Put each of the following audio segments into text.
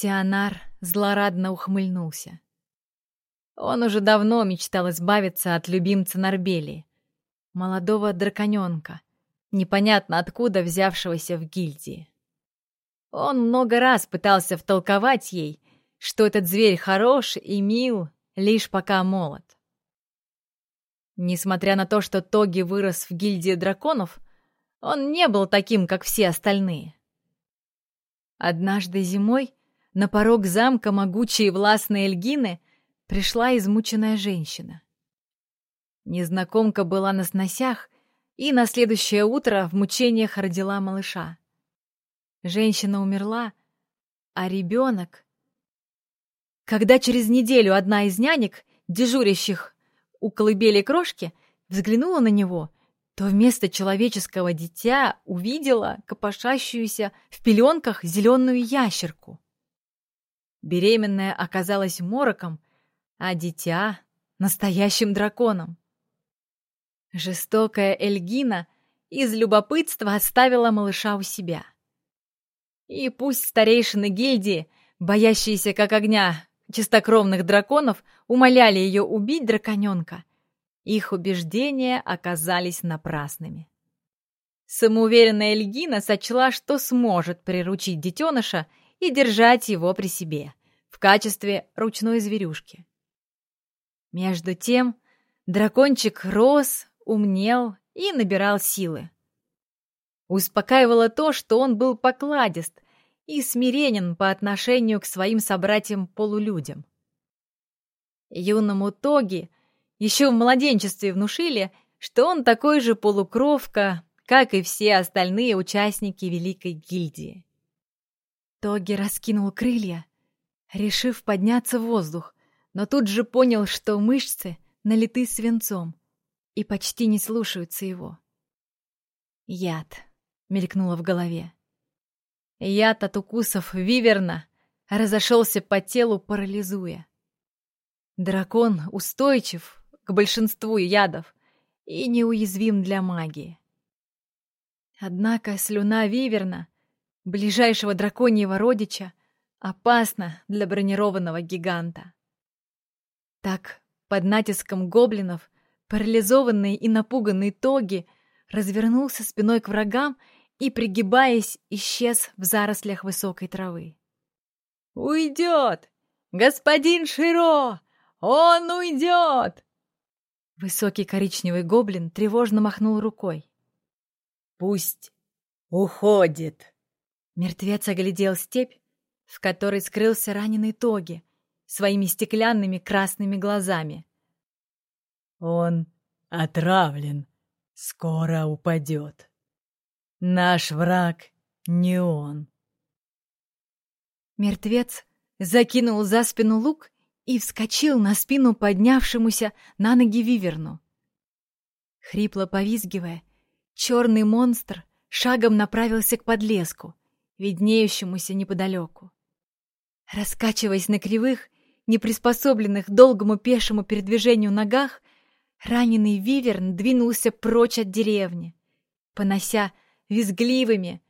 Тианар злорадно ухмыльнулся. Он уже давно мечтал избавиться от любимца Нарбели, молодого драконёнка, непонятно откуда взявшегося в гильдии. Он много раз пытался втолковать ей, что этот зверь хорош и мил, лишь пока молод. Несмотря на то, что Тоги вырос в гильдии драконов, он не был таким, как все остальные. Однажды зимой на порог замка могучей и властной Эльгины пришла измученная женщина. Незнакомка была на сносях и на следующее утро в мучениях родила малыша. Женщина умерла, а ребенок... Когда через неделю одна из нянек, дежурящих у колыбели крошки, взглянула на него, то вместо человеческого дитя увидела копошащуюся в пеленках зеленую ящерку. Беременная оказалась мороком, а дитя — настоящим драконом. Жестокая Эльгина из любопытства оставила малыша у себя. И пусть старейшины гильдии, боящиеся как огня чистокровных драконов, умоляли ее убить драконенка, их убеждения оказались напрасными. Самоуверенная Эльгина сочла, что сможет приручить детеныша и держать его при себе в качестве ручной зверюшки. Между тем дракончик рос, умнел и набирал силы. Успокаивало то, что он был покладист и смиренен по отношению к своим собратьям-полулюдям. Юному Тоги еще в младенчестве внушили, что он такой же полукровка, как и все остальные участники Великой Гильдии. Тоги раскинул крылья, решив подняться в воздух, но тут же понял, что мышцы налиты свинцом и почти не слушаются его. «Яд», — мелькнуло в голове. Яд от укусов виверна разошелся по телу, парализуя. Дракон устойчив к большинству ядов и неуязвим для магии. Однако слюна виверна, ближайшего драконьего родича, опасна для бронированного гиганта. Так, под натиском гоблинов, парализованный и напуганный Тоги развернулся спиной к врагам и, пригибаясь, исчез в зарослях высокой травы. «Уйдет! Господин Широ! Он уйдет!» Высокий коричневый гоблин тревожно махнул рукой. «Пусть уходит!» Мертвец оглядел степь, в которой скрылся раненый Тоги, своими стеклянными красными глазами. «Он отравлен, скоро упадет. Наш враг не он». Мертвец закинул за спину лук и вскочил на спину поднявшемуся на ноги виверну. Хрипло повизгивая, черный монстр шагом направился к подлеску, виднеющемуся неподалеку. Раскачиваясь на кривых, неприспособленных долгому пешему передвижению ногах, раненый виверн двинулся прочь от деревни, понося визгливыми,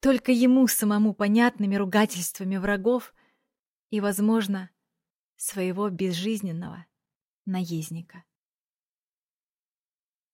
только ему самому понятными ругательствами врагов и, возможно, своего безжизненного наездника.